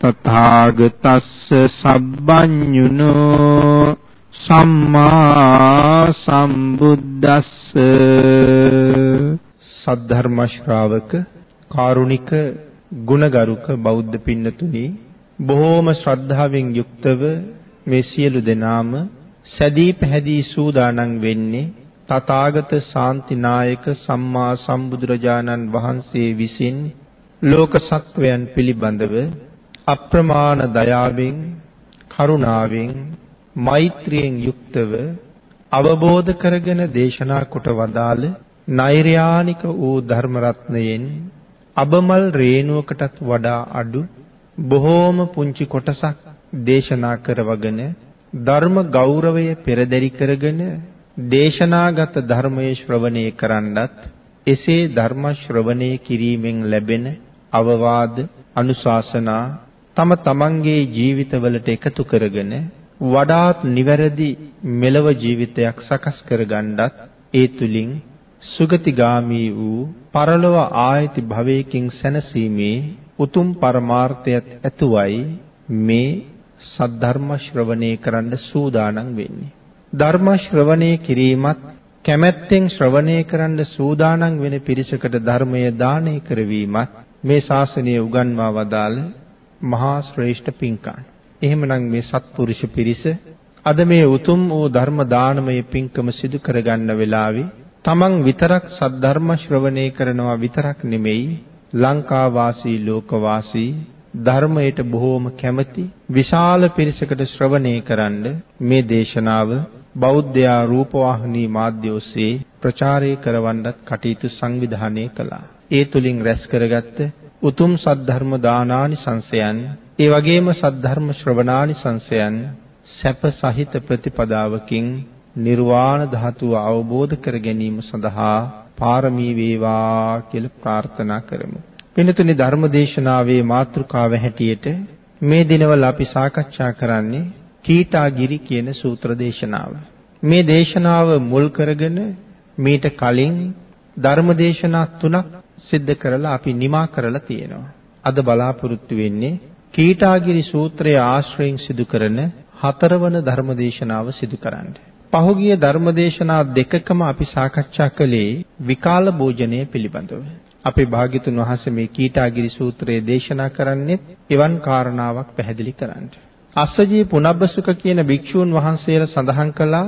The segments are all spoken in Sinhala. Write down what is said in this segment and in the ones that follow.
තථාගතස්ස සබ්බඤුනෝ සම්මා සම්බුද්දස්ස. සද්ධර්ම ශ්‍රාවක කාරුණික ගුණගරුක බෞද්ධ පින්නතුනි බොහෝම ශ්‍රද්ධාවෙන් යුක්තව මේ සියලු දෙනාම සැදී පැහැදී සූදානම් වෙන්නේ තථාගත ශාන්තිනායක සම්මා සම්බුදුරජාණන් වහන්සේ විසින් ලෝක සත්වයන් පිළිබඳව අප්‍රමාණ දයාවෙන් කරුණාවෙන් මෛත්‍රියෙන් යුක්තව අවබෝධ කරගෙන දේශනා කොට වදාළ නෛර්යානික වූ ධර්ම රත්නයෙන් අබමල් රේණුවකටත් වඩා අඩු බොහෝම පුංචි කොටසක් දේශනා කරවගෙන ධර්ම ගෞරවය පෙරදරි කරගෙන දේශනාගත ධර්මයේ ශ්‍රවණය කරන්නත් එසේ ධර්ම ශ්‍රවණය කිරීමෙන් ලැබෙන අවවාද අනුශාසනා තම තමන්ගේ ජීවිතවලට එකතු කරගෙන වඩාත් නිවැරදි මෙලව ජීවිතයක් සකස් කරගන්නත් ඒ තුලින් සුගතිගාමී වූ පරලොව ආයති භවයකින් සැනසීමේ උතුම් පරමාර්ථයත් ඇතුවයි මේ සද්ධර්ම ශ්‍රවණය කරන්න සූදානම් වෙන්නේ. ධර්ම ශ්‍රවණය කිරීමත් කැමැත්තෙන් ශ්‍රවණය කරන්න සූදානම් වෙන පිරිසකට ධර්මය දානය කරවීමත් මේ ශාසනය උගන්වා වදාළ මහා ශ්‍රේෂ්ඨ පින්කම්. එහෙමනම් මේ සත්පුරුෂ පිරිස අද මේ උතුම් වූ ධර්ම දානමය පින්කම සිදු කරගන්න වෙලාවේ තමන් විතරක් සද්ධර්ම ශ්‍රවණය කරනවා විතරක් නෙමෙයි ලංකා වාසී ලෝක වාසී ධර්මයට බොහෝම කැමති විශාල පිරිසකට ශ්‍රවණය කරන්න මේ දේශනාව බෞද්ධයා රූපවාහිනී මාධ්‍ය ඔස්සේ ප්‍රචාරය කරවන්නත් කටයුතු සංවිධානය කළා. ඒ තුලින් රැස් කරගත්ත උතුම් සද්ධර්ම දානානි සංසයන් ඒ වගේම සද්ධර්ම ශ්‍රවණානි සංසයන් සැප සහිත ප්‍රතිපදාවකින් නිර්වාණ ධාතුව අවබෝධ කර ගැනීම සඳහා පාරමී වේවා කියලා ප්‍රාර්ථනා කරමු. වෙනතුනි ධර්මදේශනාවේ මාතෘකාව හැටියට මේ දිනවල අපි සාකච්ඡා කරන්නේ කීටාගිරි කියන සූත්‍ර දේශනාව. මේ දේශනාව මුල් කරගෙන මීට කලින් ධර්ම දේශනා තුනක් සිද්ධ කරලා අපි නිමා කරලා තියෙනවා. අද බලාපොරොත්තු වෙන්නේ කීටාගිරි සූත්‍රයේ ආශ්‍රයෙන් සිදු කරන හතරවන ධර්ම දේශනාව සිදු කරන්න. පහුගිය ධර්ම දේශනා දෙකකම අපි සාකච්ඡා කළේ විකාල භෝජනය පිළිබඳව. අපේ භාග්‍යතුන් වහන්සේ මේ කීටාගිරි සූත්‍රයේ දේශනා කරන්නේ එවන් කාරණාවක් පැහැදිලි කරන්න. අස්සජී පුනබ්බසුක කියන භික්ෂූන් වහන්සේලා සඳහන් කළා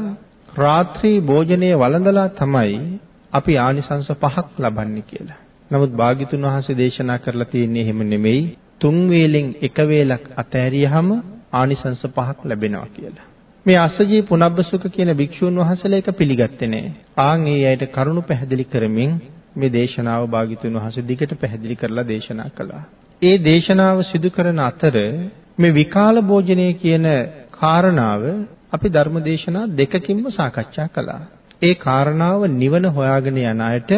රාත්‍රී භෝජනයේ වළඳලා තමයි අපි ආනිසංස පහක් ලබන්නේ කියලා. නමුත් භාග්‍යතුන් වහන්සේ දේශනා කරලා තියෙන්නේ එහෙම නෙමෙයි. තුන් වේලෙන් එක වේලක් අතෑරියහම ආනිසංස පහක් ලැබෙනවා කියලා. මේ අස්සජී පුනබ්බසුක කියන භික්ෂූන් වහන්සේලා ඒක පිළිගත්තේ නෑ. ආන් ඒ අයට කරුණු පැහැදිලි කරමින් මේ දේශනාව භාග්‍යතුන් වහන්සේ දිගට පැහැදිලි කරලා දේශනා කළා. ඒ දේශනාව සිදු කරන අතර මේ විකාල භෝජනය කියන කාරණාව අපි ධර්ම දේශනා දෙකකින්ම සාකච්ඡා කළා. ඒ කාරණාව නිවන හොයාගෙන යන අයට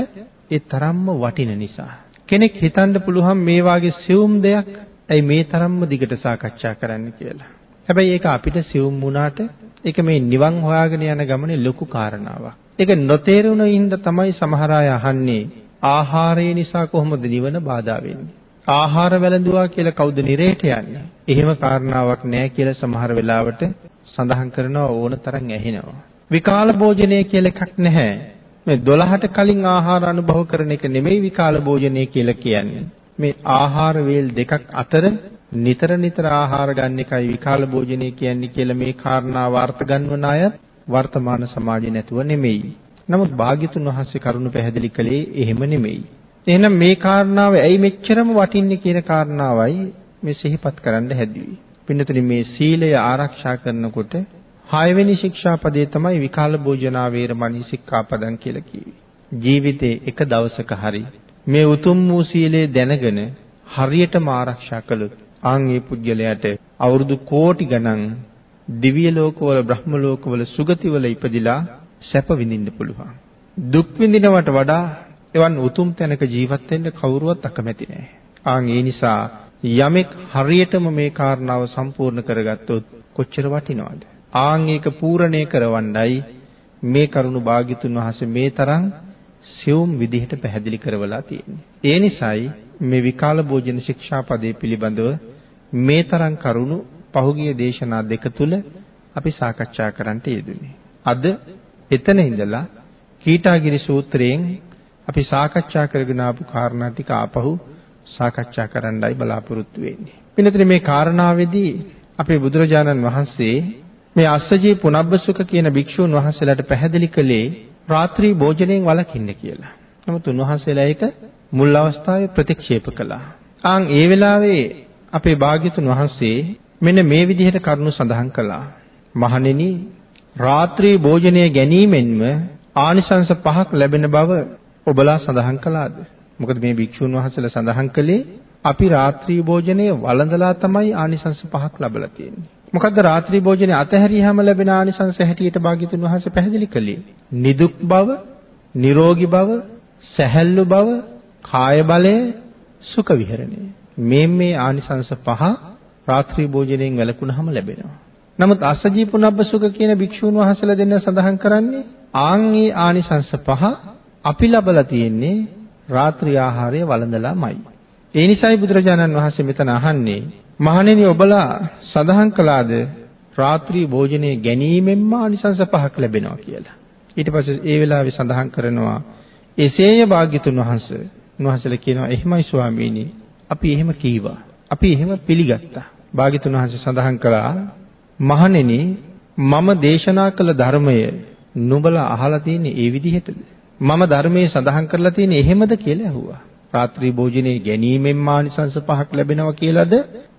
ඒ තරම්ම වටින නිසා. කෙනෙක් හිතන්න පුළුවන් මේ වාගේ සියුම් දෙයක් ඇයි මේ තරම්ම දිගට සාකච්ඡා කරන්න කියලා. හැබැයි ඒක අපිට සියුම් වුණාට ඒක මේ නිවන් හොයාගෙන යන ගමනේ ලොකු කාරණාවක්. ඒක නොතේරුණු ඉඳ තමයි සමහර අය අහන්නේ ආහාරය නිසා කොහොමද නිවන බාධා වෙන්නේ? ආහාර වැළඳුවා කියලා කවුද නිරේට යන්නේ? එහෙම කාරණාවක් නැහැ කියලා සමහර වෙලාවට සඳහන් කරනවා ඕන තරම් ඇහෙනවා. විකාල භෝජනය කියලා එකක් නැහැ. මේ 12ට කලින් ආහාර අනුභව කරන එක නෙමෙයි විකාල භෝජනය කියලා කියන්නේ. මේ ආහාර වේල් දෙකක් අතර නිතර නිතර ආහාර ගන්න එකයි විකාල භෝජනය කියන්නේ කියලා මේ කාරණාව අර්ථ ගන්නවන අයත් වර්තමාන සමාජේ නැතුව නෙමෙයි. නමුත් භාග්‍යතුන් වහන්සේ කරුණ පැහැදිලි කළේ එහෙම නෙමෙයි. එහෙනම් මේ කාරණාව ඇයි මෙච්චරම වටින්නේ කියන කාරණාවයි මේ සිහිපත් කරන්න හැදුවේ. පින්නතුනි මේ සීලය ආරක්ෂා කරනකොට හයවෙනි ශික්ෂාපදේ තමයි විකාල භෝජනා වේරමණී සික්ඛාපදං කියලා කිව්වේ. ජීවිතේ එක දවසක හරි මේ උතුම් වූ සීලය දැනගෙන හරියටම ආරක්ෂා කළොත් ආන් ඒ පුජ්‍යලයට අවුරුදු කෝටි ගණන් දිව්‍ය ලෝකවල බ්‍රහ්ම ලෝකවල සුගතිවල ඉපදිලා සැප විඳින්න පුළුවන්. දුක් විඳිනවට වඩා එවන් උතුම් තැනක ජීවත් වෙන්න කවුරුවත් අකමැති නෑ. ආන් ඒ නිසා යමෙක් හරියටම මේ කාරණාව සම්පූර්ණ කරගත්තොත් කොච්චර වටිනවද? ආන් ඒක පූර්ණේ කරවන්නයි මේ කරුණු භාග්‍යතුන් වහන්සේ මේ තරම් සියුම් විදිහට පැහැදිලි කරවලා තියෙන්නේ. ඒ නිසායි මේ විකාල භෝජන ශික්ෂාපදයේ පිළිබඳව මේ තරම් කරුණු පහුගිය දේශනා දෙක තුල අපි සාකච්ඡා කරන්නට යෙදුනේ. අද එතන ඉඳලා කීටාගිරි සූත්‍රයෙන් අපි සාකච්ඡා කරගෙන ආපු කාරණා ටික ආපහු සාකච්ඡා කරන්නයි බලාපොරොත්තු වෙන්නේ. පින්නතේ මේ කාරණාවේදී අපේ බුදුරජාණන් වහන්සේ මේ අස්සජී පුනබ්බසුක කියන භික්ෂූන් වහන්සේලාට පැහැදිලි කළේ රාත්‍රී භෝජනයෙන් වළකින්න කියලා. නමුත් උන්වහන්සේලා ඒක මුල් අවස්ථාවේ ප්‍රතික්ෂේප කළා. ආන් ඒ වෙලාවේ අපේ භාග්‍යතුන් වහන්සේ මෙන්න මේ විදිහට කරුණු සඳහන් කළා. මහණෙනි රාත්‍රී භෝජනය ගැනීමෙන්ම ආනිසංස පහක් ලැබෙන බව ඔබලා සඳහන් කළාද? මොකද මේ භික්ෂුන් වහන්සේලා සඳහන් කළේ අපි රාත්‍රී භෝජනය වළඳලා තමයි ආනිසංස පහක් ලබලා තියෙන්නේ. මොකද්ද රාත්‍රී භෝජනේ අතහැරියාම ලැබෙන ආනිසංස හැටියට භාග්‍යතුන් වහන්සේ පැහැදිලි කළේ? නිදුක් බව, නිරෝගී බව, සැහැල්ලු බව, කාය බලය, සුඛ විහරණය. මේ මේ ආනිසංස පහ රාත්‍රී භෝජනයෙන් වැළකුණාම ලැබෙනවා. නමුත් අසජී පුනබ්බසුක කියන භික්ෂූන් වහන්සේලා දෙන්න සඳහන් කරන්නේ ආන් ඒ ආනිසංස පහ අපි ලබලා තියෙන්නේ රාත්‍රී ආහාරය වළඳලාමයි. ඒ නිසායි බුදුරජාණන් වහන්සේ මෙතන අහන්නේ මහණෙනි ඔබලා සඳහන් කළාද රාත්‍රී භෝජනයේ ගැනීමෙන්ම ආනිසංස පහක් ලැබෙනවා කියලා. ඊට පස්සේ ඒ වෙලාවේ සඳහන් කරනවා එසේය භාග්‍යතුන් වහන්සේ. උන්වහන්සේලා කියනවා එහෙමයි ස්වාමීනි. අපි එහෙම කීවා. අපි එහෙම පිළිගත්තා. භාග්‍යතුන් වහන්සේ සඳහන් කළා මහණෙනි මම දේශනා කළ ධර්මය නුඹලා අහලා තියෙන්නේ ඒ විදිහටද? මම ධර්මයේ සඳහන් කරලා තියෙන්නේ එහෙමද කියලා ඇහුවා. රාත්‍රී භෝජනයේ ගැනීමෙන් මානිසංස පහක් ලැබෙනවා කියලාද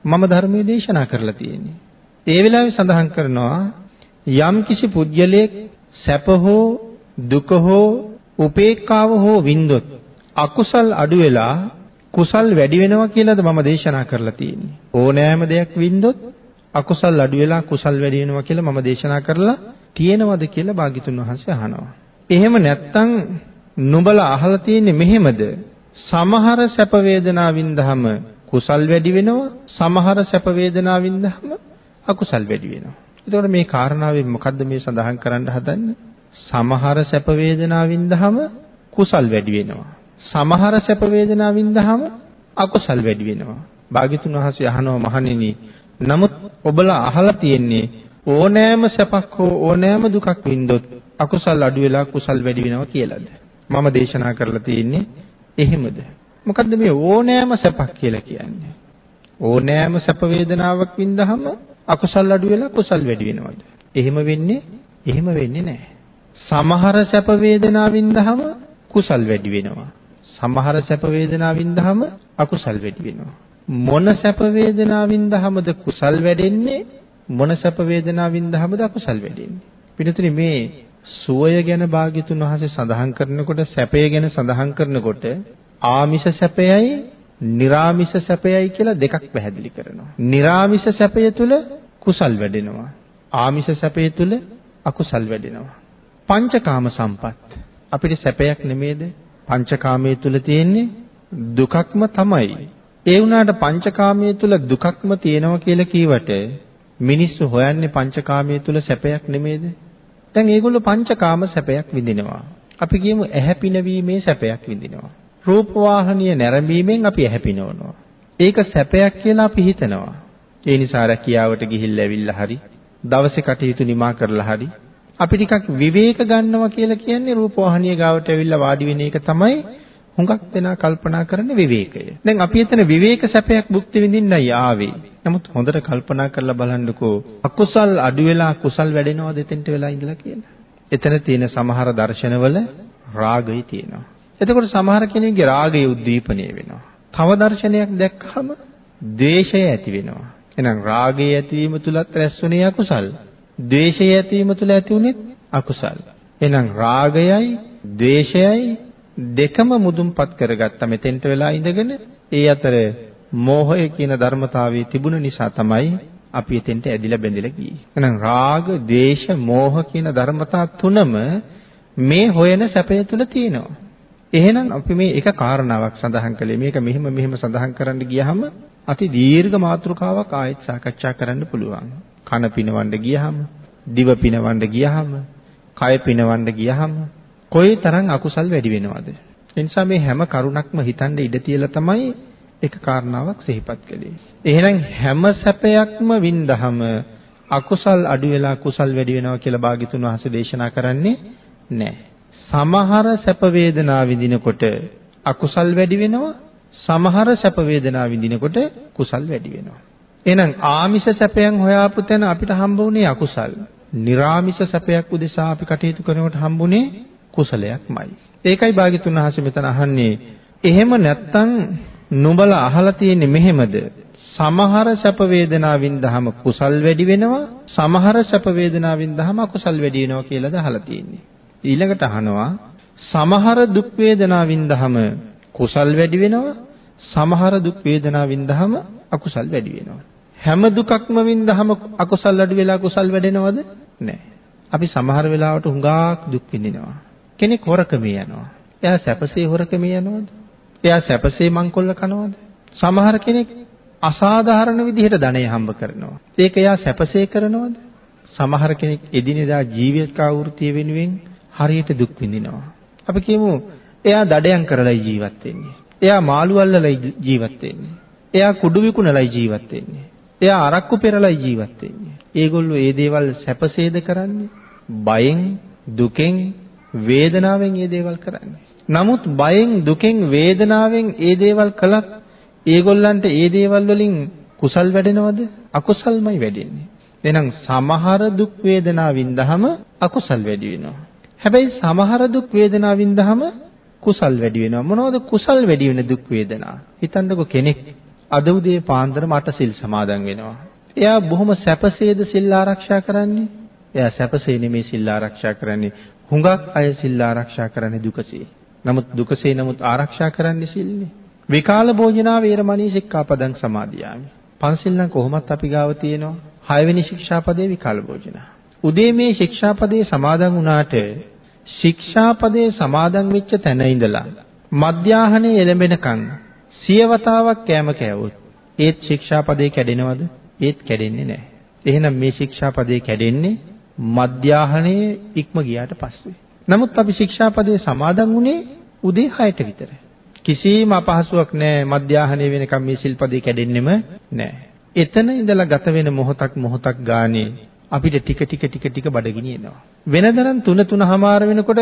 මම ධර්මයේ දේශනා කරලා තියෙන්නේ. ඒ වෙලාවේ සඳහන් කරනවා යම් කිසි පුජ්‍යලයක් සැප හෝ දුක හෝ උපේක්ඛාව හෝ වින්දොත් අකුසල් අඩු වෙලා කුසල් වැඩි වෙනවා කියලාද මම දේශනා කරලා තියෙන්නේ. ඕනෑම දෙයක් වින්දොත් අකුසල් අඩු වෙලා කුසල් වැඩි වෙනවා කියලා මම දේශනා කරලා තියෙනවද කියලා භාග්‍යතුන් වහන්සේ අහනවා. එහෙම නැත්තම් නුඹලා අහලා තියෙන්නේ මෙහෙමද? සමහර සැප වේදනා වින්දහම කුසල් වැඩි වෙනවා. සමහර සැප වේදනා වින්දාම අකුසල් වැඩි වෙනවා. එතකොට මේ කාරණාවෙන් මොකද්ද මේ සඳහන් කරන්න හදන්නේ? සමහර සැප වේදනා වින්දාම කුසල් වැඩි වෙනවා. සමහර සැප වේදනා වින්දාම අකුසල් වැඩි වෙනවා. භාග්‍යතුන් වහන්සේ අහනවා මහණෙනි නමුත් ඔබලා අහලා තියෙන්නේ ඕනෑම සැපක් හෝ ඕනෑම දුකක් වින්දොත් අකුසල් අඩු වෙලා කුසල් වැඩි වෙනවා කියලාද? මම දේශනා කරලා තියෙන්නේ එහෙමද? මොකද්ද මේ ඕනෑම සැපක් කියලා කියන්නේ? ඕනෑම සැප වේදනාවක් වින්දහම අකුසල් අඩු වෙලා කුසල් වැඩි වෙනවද? එහෙම වෙන්නේ එහෙම වෙන්නේ නැහැ. සමහර සැප වේදනා වින්දහම කුසල් වැඩි වෙනවා. සමහර සැප වේදනා වින්දහම අකුසල් වැඩි වෙනවා. මොන සැප වේදනා වින්දහමද කුසල් වැඩෙන්නේ? මොන සැප වේදනා වින්දහමද අකුසල් වැඩෙන්නේ? පිටුතුනි මේ සුවය ගැන භාග්‍යතුන් වහන්සේ සඳහන් කරනකොට සැපය ගැන සඳහන් කරනකොට ආමිෂ සැපයයි නිර්ආමිෂ සැපයයි කියලා දෙකක් පැහැදිලි කරනවා. නිර්ආමිෂ සැපය තුල කුසල් වැඩෙනවා. ආමිෂ සැපය තුල අකුසල් වැඩෙනවා. පංචකාම සම්පත් අපිට සැපයක් නෙමේද? පංචකාමයේ තුල තියෙන්නේ දුකක්ම තමයි. ඒ වුණාට පංචකාමයේ තුල දුකක්ම තියෙනවා කියලා කීවට මිනිස්සු හොයන්නේ පංචකාමයේ තුල සැපයක් නෙමේද? දැන් මේගොල්ලෝ පංචකාම සැපයක් විඳිනවා. අපි කියමු ඇහැ පිනවීමේ සැපයක් විඳිනවා. රූප වාහනිය නැරඹීමෙන් අපි ඇහැ පිනවනවා. ඒක සැපයක් කියලා අපි හිතනවා. ඒ නිසා රැකියාවට ගිහිල්ලා ඇවිල්ලා හරි දවසේ කටයුතු නිමා කරලා හරි අපි ටිකක් විවේක ගන්නවා කියලා කියන්නේ රූප වාහනිය ගාවට ඇවිල්ලා වාඩි වෙන එක තමයි හුඟක් දෙනා කල්පනා කරන විවේකය. දැන් අපි එතන විවේක සැපයක් භුක්ති විඳින්නයි ආවේ. නමුත් හොඳට කල්පනා කරලා බලන්නකෝ අකුසල් අඩු වෙලා කුසල් වැඩෙනවද එතෙන්ට වෙලා ඉඳලා කියලා. එතන තියෙන සමහර දර්ශනවල රාගය තියෙනවා. එතකොට සමහර කෙනෙක්ගේ රාගය උද්දීපනය වෙනවා. තව දර්ශනයක් දැක්කම ද්වේෂය ඇති වෙනවා. එහෙනම් රාගය ඇතිවීම තුලත් රැස්ුනේ අකුසල්. ද්වේෂය ඇතිවීම තුල ඇති උනේත් අකුසල්. එහෙනම් රාගයයි ද්වේෂයයි දෙකම මුදුන්පත් කරගත්ත මෙතෙන්ට වෙලා ඉඳගෙන ඒ අතර මෝහය කියන ධර්මතාවයේ තිබුණ නිසා තමයි අපි එතෙන්ට ඇදිලා බැඳිලා ගියේ. එහෙනම් රාග, ද්වේෂ, මෝහ කියන ධර්මතා තුනම මේ හොයන සැපය තුල තියෙනවා. එහෙනම් අපි මේ එක කාරණාවක් සඳහන් කළේ මේක මෙහෙම මෙහෙම සඳහන් කරන්න ගියහම අති දීර්ඝ මාතෘකාවක් ආයෙත් සාකච්ඡා කරන්න පුළුවන්. කන පිනවන්න ගියහම, දිව පිනවන්න ගියහම, කය පිනවන්න ගියහම කොයිතරම් අකුසල් වැඩි වෙනවද? ඒ නිසා මේ හැම කරුණක්ම හිතන්න ඉඩ තියලා තමයි එක කාරණාවක් සිහිපත් කළේ. එහෙනම් හැම සැපයක්ම වින්දහම අකුසල් අඩු වෙලා කුසල් වැඩි වෙනවා කියලා භාග්‍යතුන් වහන්සේ දේශනා කරන්නේ නැහැ. සමහර සැප වේදනා විඳිනකොට අකුසල් වැඩි වෙනවා සමහර සැප වේදනා විඳිනකොට කුසල් වැඩි වෙනවා එහෙනම් ආමිෂ සැපයන් හොයාපු තැන අපිට හම්බ වුණේ අකුසල්. निराමිෂ සැපයක් උදෙසා අපි කටයුතු කරනකොට හම්බුනේ කුසලයක්මයි. ඒකයි භාග්‍යතුන් වහන්සේ මෙතන අහන්නේ එහෙම නැත්තම් නුඹලා අහලා තියෙන්නේ මෙහෙමද? සමහර සැප වේදනා වින්දහම කුසල් වැඩි වෙනවා සමහර සැප වේදනා වින්දහම අකුසල් වැඩි වෙනවා කියලාද අහලා තියෙන්නේ. ඊළඟට අහනවා සමහර දුක් වේදනා වින්දහම කුසල් වැඩි වෙනවා සමහර දුක් වේදනා වින්දහම අකුසල් වැඩි වෙනවා. හැම දුකක්ම වින්දහම අකුසල් අඩු වෙලා කුසල් වැඩෙනවද? නැහැ. අපි සමහර වෙලාවට හුඟක් දුක් විඳිනවා. කෙනෙක් හොරකමේ යනවා. එයා සැපසේ හොරකමේ යනවද? එයා සැපසේ මංකොල්ල කනවද? සමහර කෙනෙක් අසාධාරණ විදිහට ධනෙ හම්බ කරනවා. ඒක එයා සැපසේ කරනවද? සමහර කෙනෙක් එදිනෙදා ජීවිත කාවෘතිය වෙනුවෙන් හරියට දුක් විඳිනවා. අපි කියමු එයා දඩයන් කරලා ජීවත් වෙන්නේ. එයා මාළු අල්ලලා ජීවත් වෙන්නේ. එයා කුඩු විකුණලයි ජීවත් වෙන්නේ. එයා අරක්කු පෙරලයි ජීවත් වෙන්නේ. ඒගොල්ලෝ මේ දේවල් සැපසේද කරන්නේ? බයෙන්, දුකෙන්, වේදනාවෙන් මේ දේවල් කරන්නේ. නමුත් බයෙන්, දුකෙන්, වේදනාවෙන් මේ දේවල් කළත් ඒගොල්ලන්ට මේ දේවල් වලින් කුසල් වැඩෙනවද? අකුසල්මයි වැඩෙන්නේ. එහෙනම් සමහර දුක් වේදනා වින්දහම අකුසල් වැඩි වෙනවා. හැබැයි සමහර දුක් වේදනා වින්දහම කුසල් වැඩි වෙනවා. මොනවද කුසල් වැඩි වෙන දුක් වේදනා? හිතන්නකො කෙනෙක් අද උදේ පාන්දර මට සිල් සමාදන් වෙනවා. එයා බොහොම සැපසේද සිල් ආරක්ෂා කරන්නේ? එයා සැපසේ නෙමේ සිල් ආරක්ෂා කරන්නේ. හුඟක් අය සිල් ආරක්ෂා කරන්නේ දුකසේ. නමුත් දුකසේ නමුත් ආරක්ෂා කරන්නේ සිල්නේ. විකාල භෝජනා වේරමණී සික්ඛාපදං සමාදියාමි. පන්සිල් නම් කොහොමත් අපි ගාව තියෙනවා. හයවෙනි ශික්ෂාපදේ විකාල භෝජනා. උදේ මේ ශික්ෂාපදේ සමාදන් වුණාට ශික්ෂාපදේ සමාදන් වෙච්ච තැන ඉඳලා මධ්‍යාහනේ එළඹෙනකන් සිය වතාවක් කෑම කෑවොත් ඒත් ශික්ෂාපදේ කැඩෙනවද? ඒත් කැඩෙන්නේ නැහැ. එහෙනම් මේ ශික්ෂාපදේ කැඩෙන්නේ මධ්‍යාහනයේ ඉක්ම ගියාට පස්සේ. නමුත් අපි ශික්ෂාපදේ සමාදන් වුණේ උදේ 6ට විතර. කිසිම අපහසුයක් නැහැ මධ්‍යාහනය වෙනකම් මේ සිල්පදේ කැඩෙන්නෙම නැහැ. එතන ඉඳලා ගත වෙන මොහොතක් මොහොතක් ගානේ අපිට ටික ටික ටික ටික බඩගිනි එනවා. වෙනදනම් 3 3මාර වෙනකොට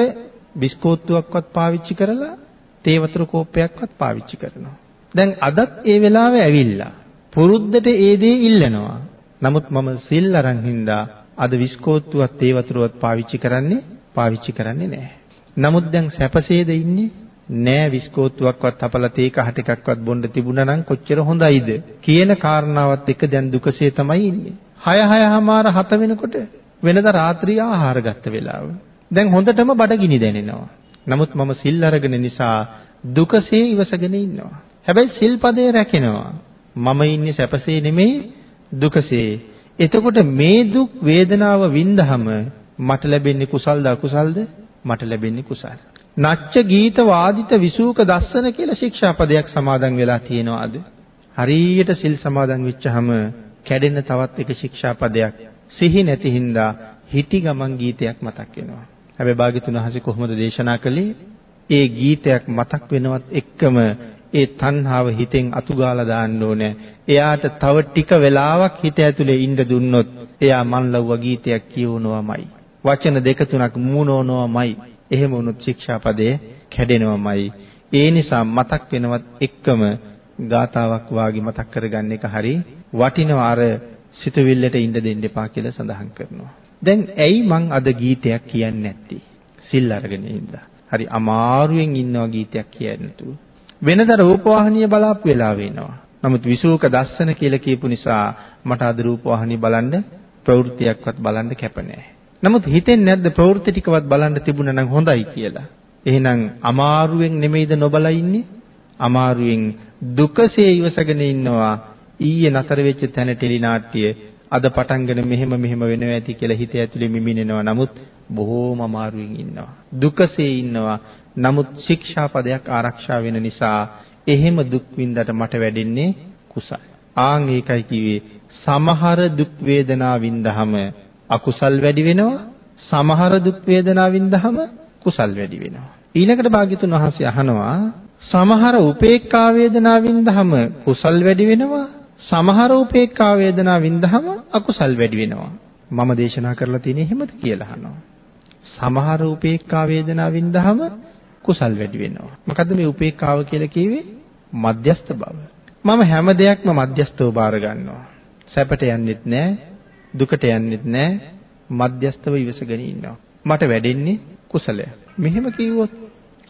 බිස්කෝත්තුවක්වත් පාවිච්චි කරලා තේ වතුර කෝප්පයක්වත් පාවිච්චි කරනවා. දැන් අදත් ඒ වෙලාවේ ඇවිල්ලා පුරුද්දට ඒ දේ ඉල්ලනවා. නමුත් මම සිල් අරන් හින්දා අද විස්කෝත්තුවක් තේ වතුරවත් පාවිච්චි කරන්නේ පාවිච්චි කරන්නේ නැහැ. නමුත් දැන් සැපසේද ඉන්නේ? නෑ විස්කෝත්තුවක්වත් අපලා තේ කහ ටිකක්වත් බොන්න තිබුණා නම් කොච්චර හොඳයිද කියන කාරණාවත් එක දැන් දුකසේ තමයි ඉන්නේ. 6 6මාර 7 වෙනකොට වෙනද රාත්‍රී ආහාර ගත්ත වෙලාව. දැන් හොඳටම බඩගිනි දැනෙනවා. නමුත් මම සිල් අරගෙන නිසා දුකසේ ඉවසගෙන ඉන්නවා. හැබැයි සිල්පදේ රැකෙනවා. මම ඉන්නේ සැපසේ නෙමෙයි දුකසේ. එතකොට මේ දුක් වේදනාව වින්දහම මට ලැබෙන්නේ කුසල්ද අකුසල්ද? මට ලැබෙන්නේ කුසල්. නච්ච ගීත වාදිත විසූක දස්සන කියලා ශික්ෂාපදයක් සමාදන් වෙලා තියෙනවාද? හරියට සිල් සමාදන් වෙච්චහම කැඩෙන තවත් එක ශික්ෂාපදයක් සිහි නැති හින්දා හිටි ගමන් ගීතයක් මතක් වෙනවා. හැබැයි භාග්‍යතුන් වහන්සේ කොහොමද දේශනා කළේ? ඒ ගීතයක් මතක් වෙනවත් එක්කම ඒ තණ්හාව හිතෙන් අතුගාලා දාන්න ඕනේ. එයාට තව ටික වෙලාවක් හිත ඇතුලේ ඉන්න දුන්නොත් එයා මන් ලව්ව ගීතයක් කියවනවාමයි. වචන දෙක තුනක් මූණවනවාමයි. එහෙම වුණොත් ශික්ෂාපදේ කැඩෙනවමයි. ඒ නිසා මතක් වෙනවත් එක්කම ගාතාවක් වාගේ මතක් කරගන්න එක හරි වටිනවා අර සිතුවිල්ලට ඉඳ දෙන්න එපා කියලා සඳහන් කරනවා. දැන් ඇයි මං අද ගීතයක් කියන්නේ නැත්තේ? සිල් අරගෙන ඉඳලා. හරි අමාරුවෙන් ඉන්නවා ගීතයක් කියන්නේ නැතුව. වෙනද රූපවාහිනිය බලාපු වෙලා වෙනවා. නමුත් විසූක දස්සන කියලා කියපු නිසා මට අද රූපවාහිනිය බලන්න ප්‍රවෘත්තියක්වත් බලන්න කැප නැහැ. නමුත් හිතෙන්නේ නැද්ද ප්‍රවෘත්ති ටිකවත් බලන්න තිබුණා නම් හොඳයි කියලා. එහෙනම් අමාරුවෙන් නෙමෙයිද නොබලා ඉන්නේ? අමාරුවෙන් දුකසේ ඉවසගෙන ඉන්නවා. ඊයේ නතර වෙච්ච තැන ටෙලිනාට්‍ය අද පටන්ගෙන මෙහෙම මෙහෙම වෙනවා ඇති කියලා හිත ඇතුලේ මිමිනෙනවා. නමුත් බොහෝම අමාරුවෙන් ඉන්නවා. දුකසේ ඉන්නවා. නමුත් ශික්ෂාපදයක් ආරක්ෂා වෙන නිසා එහෙම දුක් විඳට මට වැඩෙන්නේ කුසල. ආන් ඒකයි කිව්වේ සමහර දුක් වේදනා වින්දහම අකුසල් වැඩි වෙනවා. සමහර දුක් වේදනා වින්දහම කුසල් වැඩි වෙනවා. ඊළඟට භාග්‍යතුන් වහන්සේ අහනවා සමහර උපේක්ඛා වේදනා වින්දහම කුසල් වැඩි වෙනවා. සමහර උපේක්ඛා වේදනා වින්දහම අකුසල් වැඩි වෙනවා. මම දේශනා කරලා තියෙන්නේ එහෙමද කියලා අහනවා. සමහර උපේක්ඛා වේදනා වින්දහම කුසල් වැඩි වෙනවා. මොකද්ද මේ උපේක්ඛාව කියලා කිව්වේ? මධ්‍යස්ත බව. මම හැම දෙයක්ම මධ්‍යස්තව බාර ගන්නවා. සැපට යන්නෙත් නැහැ, දුකට යන්නෙත් නැහැ, මධ්‍යස්තව ඉවසගෙන ඉන්නවා. මට වැඩෙන්නේ කුසලය. මෙහෙම කිව්වොත්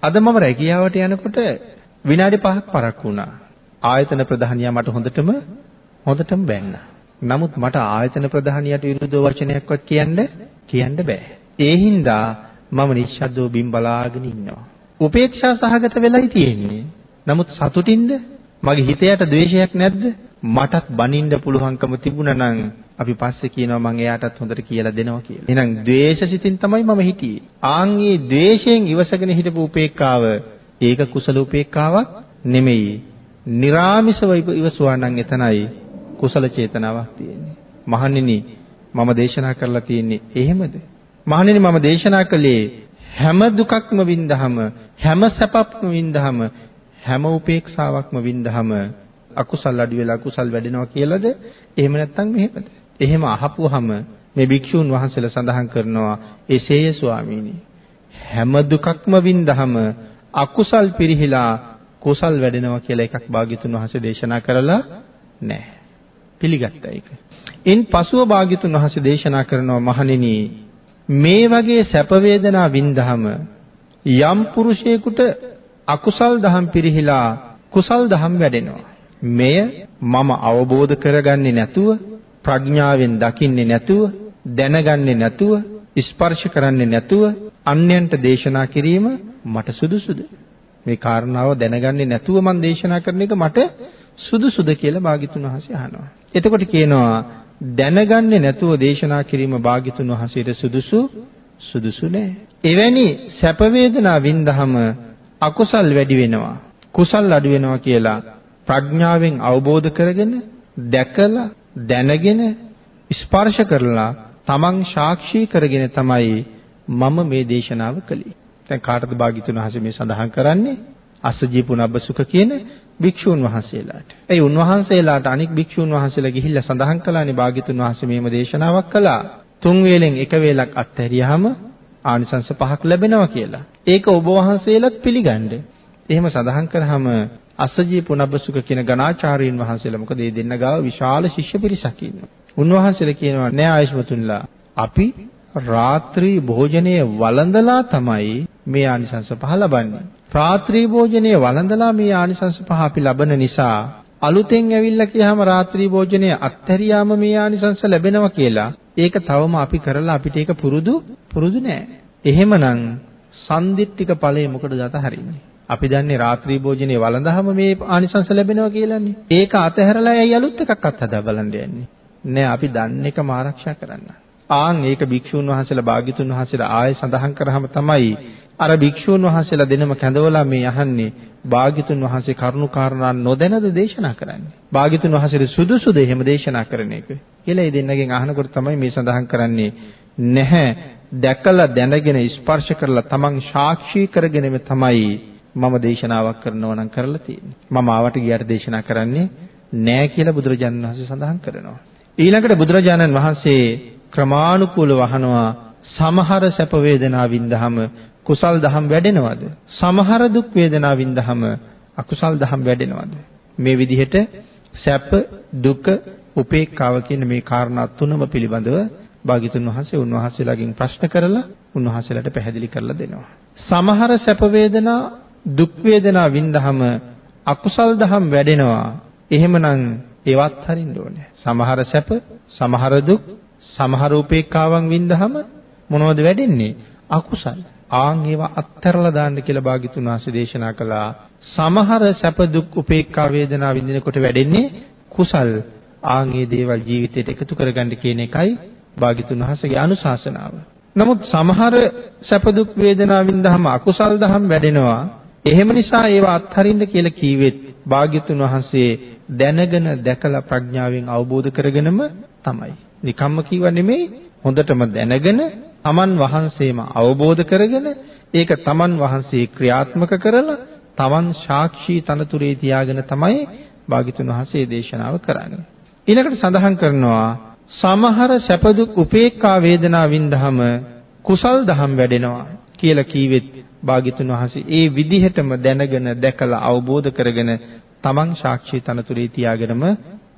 අද මම රැකියාවට යනකොට විනාඩි 5ක් පරක් වුණා. ආයතන ප්‍රධානියා මට හොඳටම හොඳටම බැන්නා. නමුත් මට ආයතන ප්‍රධානියට විරුද්ධව වචනයක්වත් කියන්න කියන්න බෑ. ඒ හින්දා මම නිශ්ශබ්දව බිම් බලාගෙන ඉන්නවා. උපේක්ෂා සහගත වෙලයි තියෙන්නේ. නමුත් සතුටින්ද? මගේ හිතයට ද්වේෂයක් නැද්ද? මටත් බනින්න පුළුවන්කම තිබුණා නම් අපි පස්සේ කියනවා මම එයාටත් හොඳට කියලා දෙනවා කියලා. එහෙනම් ද්වේෂසිතින් තමයි මම හිටියේ. ආන් ඒ ද්වේෂයෙන් ඉවසගෙන හිටපු උපේක්ඛාව ඒක කුසල උපේක්ඛාවක් නෙමෙයි. निराமிසව ඉවසුවා නම් එතනයි කුසල චේතනාවක් තියෙන්නේ. මහණෙනි මම දේශනා කරලා තියෙන්නේ එහෙමද? මහණෙනි මම දේශනා කළේ හැම දුකක්ම වින්දහම හැම සැපක්ම වින්දහම හැම උපේක්ෂාවක්ම වින්දහම අකුසල් අඩු වෙලා අකුසල් වැඩෙනවා කියලාද? එහෙම නැත්නම් මෙහෙමද? එහෙම අහපුවාම මේ භික්ෂූන් වහන්සේලා සඳහන් කරනවා එසේය ස්වාමීනි. හැම දුකක්ම වින්දහම අකුසල් පිරිහිලා කුසල් වැඩෙනවා කියලා එකක් භාග්‍යතුන් වහන්සේ දේශනා කරලා නැහැ. පිළිගත්තා ඒක. ඉන් පසුව භාග්‍යතුන් වහන්සේ දේශනා කරනවා මහණෙනි මේ වගේ සැප වේදනා වින්දහම යම් පුරුෂයෙකුට අකුසල් දහම් පිරිහිලා කුසල් දහම් වැඩෙනවා. මෙය මම අවබෝධ කරගන්නේ නැතුව ප්‍රඥාවෙන් දකින්නේ නැතුව දැනගන්නේ නැතුව ස්පර්ශ කරන්නේ නැතුව අන්යන්ට දේශනා කිරීම මට සුදුසුද මේ කාරණාව දැනගන්නේ නැතුව මම දේශනා කරන එක මට සුදුසුද කියලා භාග්‍යතුන් වහන්සේ අහනවා එතකොට කියනවා දැනගන්නේ නැතුව දේශනා කිරීම භාග්‍යතුන් වහන්සේට සුදුසු සුදුසු නෑ එවැනි සැප වේදනා වින්දහම අකුසල් වැඩි වෙනවා කුසල් අඩු වෙනවා කියලා ප්‍රඥාවෙන් අවබෝධ කරගෙන දැකලා දැනගෙන ස්පර්ශ කරලා තමන් සාක්ෂි කරගෙන තමයි මම මේ දේශනාව කළේ. දැන් කාටද භාග්‍යතුන් වහන්සේ මේ සඳහන් කරන්නේ? අසජී පුනබ්බසුඛ කියන භික්ෂූන් වහන්සේලාට. ඒ උන්වහන්සේලාට අනික් භික්ෂූන් වහන්සේලා ගිහිල්ලා සඳහන් කළානේ භාග්‍යතුන් වහන්සේ මේම දේශනාවක් කළා. තුන් වේලෙන් එක වේලක් අත්හැරියාම ආනිසංස පහක් ලැබෙනවා කියලා. ඒක ඔබ වහන්සේලාත් පිළිගන්න. එහෙම සඳහන් කරාම අසජී පුනබ්බසුඛ කියන ගණාචාර්යීන් වහන්සේලා මොකද මේ දෙන්න ගාව විශාල ශිෂ්‍ය පිරිසක් ඉන්නවා. උන්වහන්සේලා කියනවා නෑ ආයෂ්මතුන්ලා අපි රාත්‍රී භෝජනය වළඳලා තමයි මේ ආනිසංස පහ ලබන්නේ. රාත්‍රී භෝජනය වළඳලා මේ ආනිසංස පහ අපි ලබන නිසා අලුතෙන් ඇවිල්ලා කියහම රාත්‍රී භෝජනය අත්හැරියාම මේ ආනිසංස ලැබෙනවා කියලා ඒක තවම අපි කරලා අපිට ඒක පුරුදු පුරුදු නෑ. එහෙමනම් සම්දිත්තික ඵලය මොකටද අතහරින්නේ? අපි දන්නේ රාත්‍රී භෝජනයේ වළඳාම මේ ආනිසංස ලැබෙනවා කියලානේ. ඒක අතහැරලා ඇයි අලුත් එකක් අත්හදා බලන්න යන්නේ? නෑ අපි දන්න එකම ආරක්ෂා කරන්න. ආන් ඒක භික්ෂුන් වහන්සේලා භාග්‍යතුන් වහන්සේලා ආයෙ සඳහන් කරාම තමයි අර භික්ෂුන් වහන්සේලා දෙනම කැඳවලා මේ අහන්නේ භාග්‍යතුන් වහන්සේ කරුණු කාරණා නොදැනද දේශනා කරන්නේ. භාග්‍යතුන් වහන්සේ සුදුසුද එහෙම දේශනා කරන එක. කියලා ඒ දෙන්නගෙන් අහනකොට තමයි මේ සඳහන් කරන්නේ නැහැ දැකලා දැනගෙන ස්පර්ශ කරලා තමන් සාක්ෂි කරගෙනම තමයි මම දේශනාවක් කරනවා නම් කරලා තියෙන්නේ. මම ආවට ගියට දේශනා කරන්නේ නෑ කියලා බුදුරජාණන් වහන්සේ සඳහන් කරනවා. ඊළඟට බුදුරජාණන් වහන්සේ ක්‍රමානුකූලව අහනවා සමහර සැප වේදනා වින්දහම කුසල් දහම් වැඩෙනවද? සමහර දුක් වේදනා වින්දහම අකුසල් දහම් වැඩෙනවද? මේ විදිහට සැප දුක උපේක්ඛාව කියන මේ කාරණා තුනම පිළිබඳව භාග්‍යතුන් වහන්සේ උන්වහන්සේලාගෙන් ප්‍රශ්න කරලා උන්වහන්සේලාට පැහැදිලි කරලා දෙනවා. සමහර සැප වේදනා දුක් වේදනා වින්දහම අකුසල් දහම් වැඩෙනවා. එහෙමනම් ඒවත් හරින්න ඕනේ. සමහර සැප, සමහර දුක්, සමහර උපේක්ඛාවන් වින්දහම මොනවද වැඩෙන්නේ? අකුසල්. ආන් ඒවා අත්හැරලා දාන්න කියලා භාග්‍යතුන් වහන්සේ දේශනා කළා. සමහර සැප දුක් උපේක්ඛා වේදනා විඳිනකොට වැඩෙන්නේ කුසල්. ආන් මේ දේවල් ජීවිතයට එකතු කරගන්න කියන එකයි භාග්‍යතුන් වහන්සේගේ අනුශාසනාව. නමුත් සමහර සැප දුක් වේදනා විඳහම අකුසල් දහම් වැඩෙනවා. එහෙම නිසා ඒවා අත්හරින්න කියලා කීවෙත් භාග්‍යතුන් වහන්සේ දැනගෙන දැකලා ප්‍රඥාවෙන් අවබෝධ කරගෙනම තමයි. නිකම්ම කිව්ව නෙමෙයි හොඳටම දැනගෙන තමන් වහන්සේම අවබෝධ කරගෙන ඒක තමන් වහන්සේ ක්‍රියාත්මක කරලා තමන් සාක්ෂී තනතුරේ තියාගෙන තමයි භාග්‍යතුන් වහන්සේ දේශනාව කරන්නේ. ඊළඟට සඳහන් කරනවා සමහර සැප දුක් උපේක්ඛා වේදනා වින්දහම කුසල් දහම් වැඩෙනවා කියලා කීවෙත් භාග්‍යතුන් වහන්සේ ඒ විදිහටම දැනගෙන දැකලා අවබෝධ කරගෙන තමන් සාක්ෂි තනතුරේ තියාගෙනම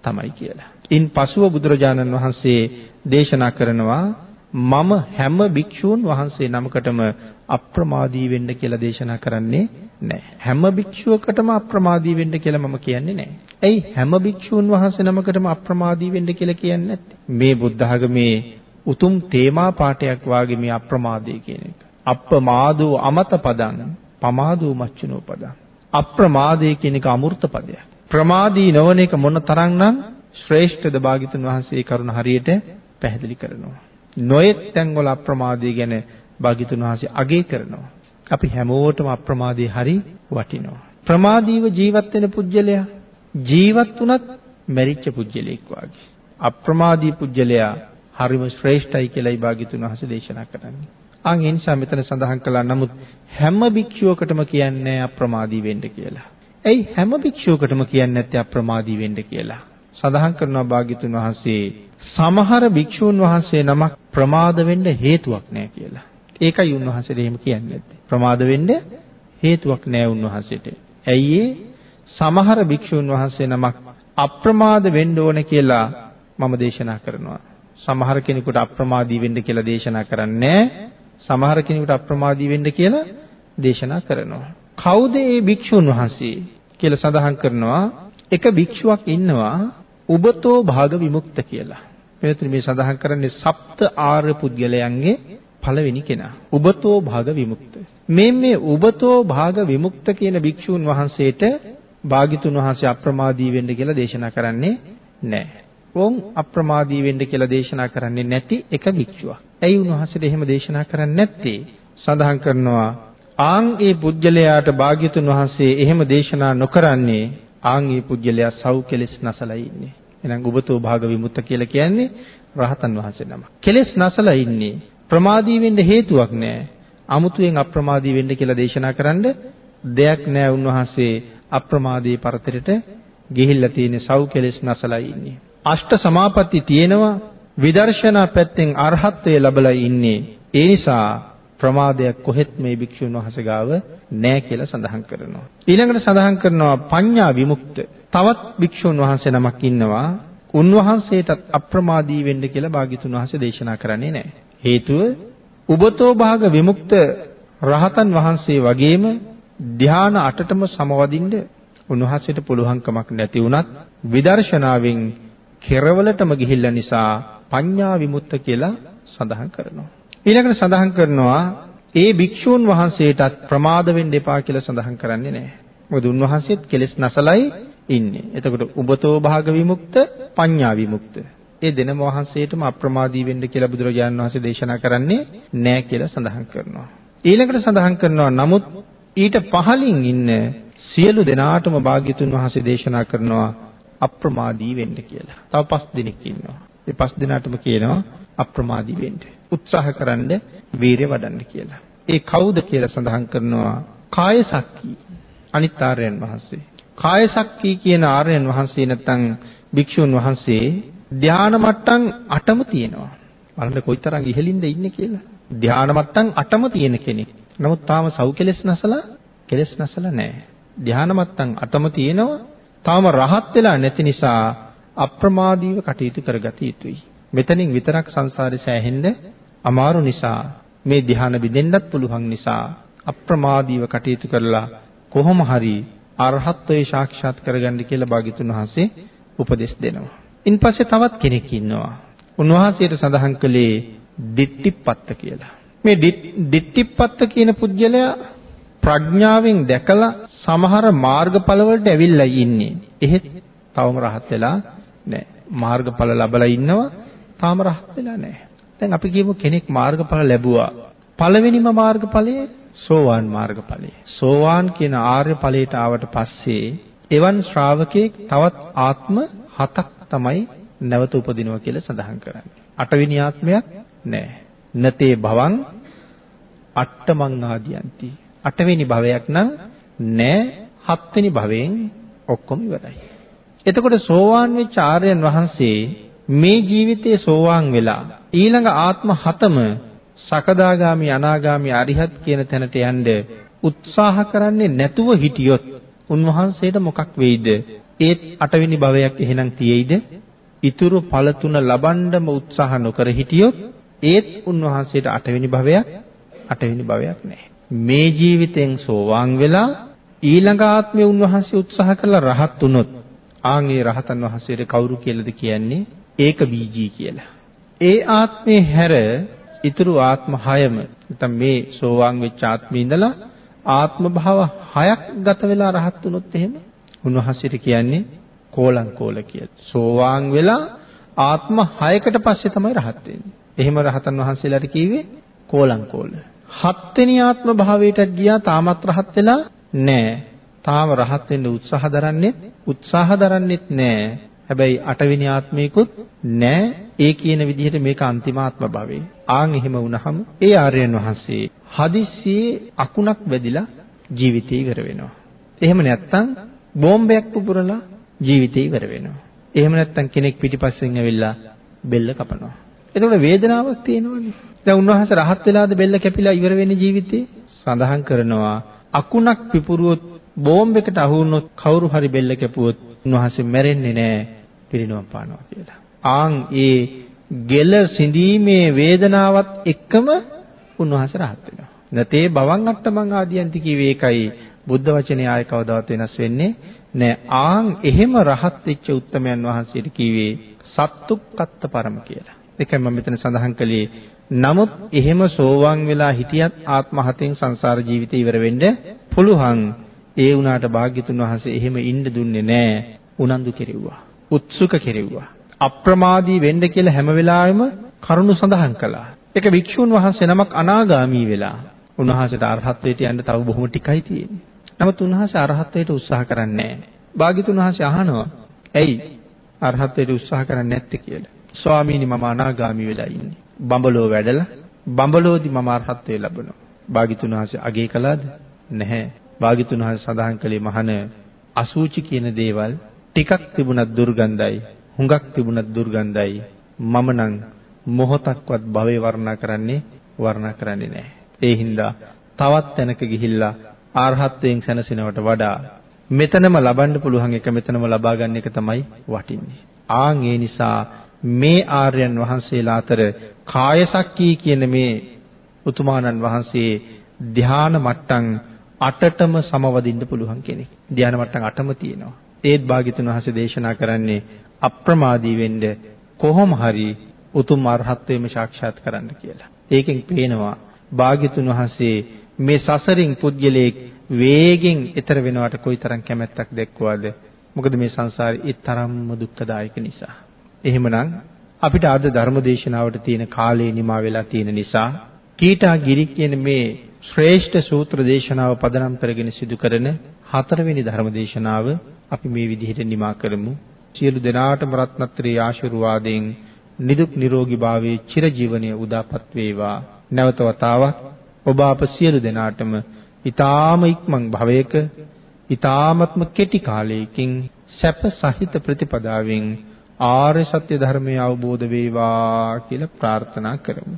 තමයි කියලා. ඉන් පසුව බුදුරජාණන් වහන්සේ දේශනා කරනවා මම හැම භික්ෂූන් වහන්සේ නමකටම අප්‍රමාදී වෙන්න කියලා දේශනා කරන්නේ නැහැ. හැම භික්ෂුවකටම අප්‍රමාදී වෙන්න කියලා මම කියන්නේ නැහැ. ඇයි හැම භික්ෂූන් වහන්සේ නමකටම අප්‍රමාදී වෙන්න කියලා කියන්නේ නැත්තේ? මේ බුද්ධ ආගමේ උතුම් තේමා පාඨයක් වාගේ මේ අප්‍රමාදය කියන එක. අප්‍රමාදෝ අමත පදං පමාදෝ මච්චුනෝ පදං. අප්‍රමාදය කියන එක අමෘත පදයක්. ප්‍රමාදී නොවන එක මොන තරම්නම් ශ්‍රේෂ්ඨද භාග්‍යතුන් වහන්සේ කරුණ හරියට පැහැදිලි කරනවා. නොයෙක් තැන්වල අප්‍රමාදී ගැන භාග්‍යතුන් වහන්සේ අගය කරනවා. අපි හැමෝටම අප්‍රමාදී හරි වටිනවා. ප්‍රමාදීව ජීවත් වෙන පුජ්‍යලයා ජීවත් වුණත් මැරිච්ච පුජ්‍යලෙක් වාගේ. අප්‍රමාදී පුජ්‍යලයා හරිම ශ්‍රේෂ්ඨයි කියලායි භාග්‍යතුන් වහන්සේ දේශනා කරන්නේ. අන් ඒ නිසා මෙතන සඳහන් කළා නමුත් හැම භික්ෂුවකටම කියන්නේ අප්‍රමාදී වෙන්න කියලා. ඇයි හැම භික්ෂුවකටම කියන්නේ නැත්තේ අප්‍රමාදී වෙන්න කියලා? සඳහන් කරනවා භාග්‍යතුන් වහන්සේ සමහර භික්ෂූන් වහන්සේ නමක් ප්‍රමාද වෙන්න හේතුවක් නැහැ කියලා. ඒකයි උන්වහන්සේ එහෙම කියන්නේ නැත්තේ. ප්‍රමාද වෙන්න හේතුවක් නැහැ උන්වහන්සේට. ඇයි සමහර භික්ෂූන් වහන්සේ නමක් අප්‍රමාද වෙන්න ඕන කියලා මම දේශනා කරනවා. සමහර කෙනෙකුට අප්‍රමාදී වෙන්න කියලා දේශනා කරන්නේ සමහර කෙනෙකුට අප්‍රමාදී වෙන්න කියලා දේශනා කරනවා. කවුද මේ භික්ෂුන් වහන්සේ කියලා සඳහන් කරනවා එක භික්ෂුවක් ඉන්නවා උබතෝ භාග විමුක්ත කියලා. මෙතන මේ සඳහන් කරන්නේ සප්ත ආර්ය පුද්ගලයන්ගේ පළවෙනි කෙනා. උබතෝ භාග විමුක්ත. මේ මේ උබතෝ භාග විමුක්ත කියන භික්ෂුන් වහන්සේට භාග්‍යතුන් වහන්සේ අප්‍රමාදී වෙන්න කියලා දේශනා කරන්නේ නැහැ. වොන් අප්‍රමාදී වෙන්න කියලා දේශනා කරන්නේ නැති එක භික්ෂුවක්. ඇයි උන්වහන්සේට එහෙම දේශනා කරන්නේ නැත්තේ? සඳහන් කරනවා ආන් ඒ පුජ්‍යලයාට භාග්‍යතුන් වහන්සේ එහෙම දේශනා නොකරන්නේ ආන් මේ පුජ්‍යලයා සව් කෙලෙස් නැසලා ඉන්නේ. එහෙනම් උබතෝ භාග විමුක්ත කියලා කියන්නේ රහතන් වහන්සේ නම. කෙලෙස් නැසලා ඉන්නේ. ප්‍රමාදී වෙන්න හේතුවක් නැහැ. අමුතුවෙන් අප්‍රමාදී වෙන්න කියලා දේශනා කරන්න දෙයක් නැහැ උන්වහන්සේ අප්‍රමාදී පරතරයට ගිහිල්ලා තියෙන සව් කෙලෙස් නැසලා ඉන්නේ. අෂ්ට සමාපatti තියෙනවා විදර්ශනා පැත්තෙන් අරහත්ත්වය ලැබලා ඉන්නේ. ඒ නිසා ප්‍රමාදයක් කොහෙත් මේ භික්ෂුන් වහන්සේ ගාව නැහැ කියලා සඳහන් කරනවා. ඊළඟට සඳහන් කරනවා පඤ්ඤා විමුක්ත. තවත් භික්ෂුන් වහන්සේ නමක් ඉන්නවා. උන්වහන්සේටත් අප්‍රමාදී වෙන්න කියලා භාග්‍යතුන් වහන්සේ දේශනා කරන්නේ නැහැ. හේතුව උබතෝ භාග විමුක්ත රහතන් වහන්සේ වගේම ධ්‍යාන අටටම සමවදින්න උන්වහන්සේට පුළුවන්කමක් නැති වුණත් විදර්ශනාවෙන් කෙරවලටම ගිහිල්ලා නිසා පඤ්ඤා විමුක්ත කියලා සඳහන් කරනවා. ඊළඟට සඳහන් කරනවා ඒ භික්ෂූන් වහන්සේටත් ප්‍රමාද වෙන්න එපා කියලා සඳහන් කරන්නේ නැහැ. මොකද උන්වහන්සේත් කෙලෙස් නැසලයි ඉන්නේ. එතකොට උබතෝ භාග විමුක්ත පඤ්ඤා විමුක්ත. ඒ දෙනම වහන්සේටම අප්‍රමාදී වෙන්න කියලා බුදුරජාණන් වහන්සේ දේශනා කරන්නේ නැහැ කියලා සඳහන් කරනවා. ඊළඟට සඳහන් කරනවා නමුත් ඊට පහලින් ඉන්න සියලු දෙනාටම භාග්‍යතුන් වහන්සේ දේශනා කරනවා අප්‍රමාදී වෙන්න කියලා. තව පස් දිනක් ඉන්නවා. ඒ පස් දිනාටම කියනවා අප්‍රමාදී වෙන්න. උත්සාහකරනද වීරිය වඩන්න කියලා. ඒ කවුද කියලා සඳහන් කරනවා කාය සක්කී අනිත් ආර්යයන් වහන්සේ. කාය සක්කී කියන ආර්යයන් වහන්සේ නැත්නම් භික්ෂුන් වහන්සේ ධානා මට්ටම් 8ම තියෙනවා. බලන්න කොයිතරම් ඉහළින්ද ඉන්නේ කියලා. ධානා මට්ටම් 8ම තියෙන කෙනෙක්. නමුත් තාම සව් කෙලස් නැසලා කෙලස් නැසලා නැහැ. ධානා මට්ටම් 8ම තියෙනවා. තාම රහත් වෙලා නැති නිසා අප්‍රමාදීව කටයුතු කරගත යුතුයි. මෙතනින් විතරක් සංසාරේ සෑහෙන්න අමාරු නිසා මේ ධ්‍යාන බිඳෙන්නත් පුළුවන් නිසා අප්‍රමාදීව කටයුතු කරලා කොහොම හරි අරහත්ත්වයේ සාක්ෂාත් කරගන්න කියලා භාග්‍යතුන් වහන්සේ උපදෙස් දෙනවා. ඉන්පස්සේ තවත් කෙනෙක් ඉන්නවා. උන්වහන්සේට සඳහන් කළේ දිට්ඨිපත්ත කියලා. මේ දිට්ඨිපත්ත කියන පුජ්‍යලයා ප්‍රඥාවෙන් දැකලා සමහර මාර්ගඵල වලට ඇවිල්ලා ඉන්නේ. එහෙත් තවම රහත් වෙලා නැහැ. මාර්ගඵල ලැබලා ඉන්නවා තාම රහත් වෙලා නැහැ. දැන් අපි කියමු කෙනෙක් මාර්ගඵල ලැබුවා. පළවෙනිම මාර්ගඵලය සෝවාන් මාර්ගඵලය. සෝවාන් කියන ආර්ය ඵලයට ආවට පස්සේ එවන් ශ්‍රාවකෙක් තවත් ආත්ම හතක් තමයි නැවත උපදිනවා කියලා සඳහන් කරන්නේ. අටවෙනි ආත්මයක් නැහැ. නතේ භවං අට්ඨමං ආදියන්ති. අටවෙනි භවයක් නම් නැහැ. හත්වෙනි භවයෙන් ඔක්කොම ඉවරයි. එතකොට සෝවාන් වෙච්ච ආර්යයන් වහන්සේ මේ ජීවිතයේ සෝවාන් වෙලා ඊළඟ ආත්ම හතම සකදාගාමි අනාගාමි අරිහත් කියන තැනට යන්න උත්සාහ කරන්නේ නැතුව හිටියොත් උන්වහන්සේට මොකක් වෙයිද? ඒත් අටවෙනි භවයක් එහෙනම් තියෙයිද? ඊතුරු ඵල තුන ලබන්නම උත්සාහ නොකර හිටියොත් ඒත් උන්වහන්සේට අටවෙනි භවයක් අටවෙනි භවයක් නැහැ. මේ ජීවිතෙන් සෝවාන් වෙලා ඊළඟ ආත්මේ උන්වහන්සේ උත්සාහ කළා රහත් වුණොත් ආන් ඒ රහතන් වහන්සේට කවුරු කියලාද කියන්නේ? ඒක බීජී කියලා. ඒ ආත්මේ හැර ඊතුරු ආත්ම 6ම නැත්නම් මේ සෝවාන් වෙච්ච ආත්මේ ඉඳලා ආත්ම භාව 6ක් ගත වෙලා රහත් වුණොත් එහෙම උන්වහන්සේට කියන්නේ කෝලං කෝල කියලා. සෝවාන් වෙලා ආත්ම 6කට පස්සේ තමයි රහත් වෙන්නේ. එහෙම රහතන් වහන්සේලාට කිව්වේ කෝලං කෝල. හත්වෙනි ආත්ම භාවයටත් ගියා තාමත් රහත් වෙලා නැහැ. තාම රහත් වෙන්න උත්සාහ දරන්නේ උත්සාහ දරන්නෙත් නැහැ. හැබැයි අටවෙනි ආත්මයකුත් නැහැ. ඒ කියන විදිහට මේක අන්තිමාත්ම භවයේ. ආන් එහෙම වුණහම ඒ ආර්යයන් වහන්සේ හදිස්සියේ අකුණක් වැදිලා ජීවිතේ ඉවර වෙනවා. එහෙම නැත්නම් බෝම්බයක් පුපුරලා ජීවිතේ ඉවර වෙනවා. එහෙම නැත්නම් කෙනෙක් පිටිපස්සෙන් ඇවිල්ලා බෙල්ල කපනවා. එතකොට වේදනාවක් තියෙනවනේ. දැන් උන්වහන්සේ රහත් වෙලාද බෙල්ල කැපිලා ඉවර වෙන්නේ ජීවිතේ? සඳහන් කරනවා අකුණක් පිපුරුවොත් බෝම්බයකට අහු වුණොත් කවුරු හරි බෙල්ල කැපුවොත් උන්වහන්සේ මැරෙන්නේ නැහැ පිරිනවම් පානවා කියලා. ආන් ඒ ගෙල සිඳීමේ වේදනාවත් එක්කම උන්වහන්සේ රහත් වෙනවා. නැතේ බවන් අට්ටමං ආදියන්ති කිව්වේ ඒකයි බුද්ධ වචනේ ආය කවදාවත් වෙනස් වෙන්නේ නෑ. ආන් එහෙම රහත් වෙච්ච උත්තමයන් වහන්සේට කිව්වේ සත්තුක්කත්ත පරම කියලා. ඒකයි මම මෙතන සඳහන් කළේ. නමුත් එහෙම සෝවාන් වෙලා හිටියත් ආත්ම හතෙන් සංසාර ජීවිතේ ඉවර වෙන්න පුළුවන්. ඒ වුණාට භාග්‍යතුන් වහන්සේ එහෙම ඉන්න දුන්නේ නෑ. උනන්දු කෙරෙව්වා. උත්සුක කෙරෙව්වා. අප්‍රමාදී වෙන්න කියලා හැම වෙලාවෙම කරුණු සඳහන් කළා. ඒක වික්ෂුන් වහන්සේ නමක් අනාගාමී වෙලා උන්වහන්සේට අරහත්ත්වයට යන්න තව බොහොම ටිකයි තියෙන්නේ. නමුත් උන්වහන්සේ අරහත්ත්වයට උත්සාහ කරන්නේ භාග්‍යතුන් වහන්සේ අහනවා ඇයි අරහත්ත්වයට උත්සාහ කරන්නේ නැත්තේ කියලා. ස්වාමීනි මම අනාගාමි වෙලා ඉන්නේ. බඹලෝ වැඩලා බඹලෝදි මම අරහත්ත්වය ලැබුණා. භාග්‍යතුන් වහන්සේ අගේ කළාද? නැහැ. භාග්‍යතුන් වහන්සේ සඳහන් කළේ මහන අසූචි කියන දේවල් ටිකක් තිබුණත් දුර්ගන්ධයි. හුඟක් තිබුණත් දුර්ගන්ධයි. මම නම් මොහොතක්වත් භවේ වර්ණනා කරන්නේ වර්ණනා කරන්නේ නැහැ. ඒ හින්දා තවත් තැනක ගිහිල්ලා ආරහත්වයෙන් සැනසෙනවට වඩා මෙතනම ලබන්න පුළුවන් එක මෙතනම ලබා ගන්න එක තමයි වටින්නේ. ආන් ඒ නිසා මේ ආර්යයන් වහන්සේලා අතර කායසක්කී කියන මේ උතුමාණන් වහන්සේ ධ්‍යාන මට්ටම් 8ටම සමවදින්න පුළුවන් කෙනෙක්. ධ්‍යාන මට්ටම් 8ම තියෙනවා. ඒත් භාග්‍යතුන් වහන්සේ දේශනා කරන්නේ අප්‍රමාදී වෙන්න කොහොම හරි උතුම් අරහත්ත්වෙම සාක්ෂාත් කරන්න කියලා. ඒකෙන් පේනවා භාග්‍යතුන් වහන්සේ මේ සසරින් පුද්ගලයෙක් වේගෙන් ඈතර වෙනවට කොයිතරම් කැමැත්තක් දැක්වුවාද? මොකද මේ සංසාරේ ඒ තරම්ම දුක්ඛදායක නිසා. එහෙමනම් අපිට අද ධර්ම දේශනාවට තියෙන කාලේ නිමා වෙලා තියෙන නිසා කීටා ගිරි කියන මේ ශ්‍රේෂ්ඨ සූත්‍ර දේශනාව පදනම් කරගෙන සිදු කරන හතරවෙනි ධර්ම දේශනාව අපි මේ විදිහට නිමා කරමු. සියලු දෙනාටම රත්නත්‍රී ආශිර්වාදයෙන් නිදුක් නිරෝගී භාවයේ චිරජීවනයේ උදාපත් වේවා. නැවත වතාවක් ඔබ අප සියලු දෙනාටම ඊ타ම ඉක්මන් භවයක ඊ타මත්ම කෙටි කාලයකින් සැප සහිත ප්‍රතිපදාවෙන් ආර්ය සත්‍ය ධර්මය අවබෝධ වේවා කියලා ප්‍රාර්ථනා කරමු.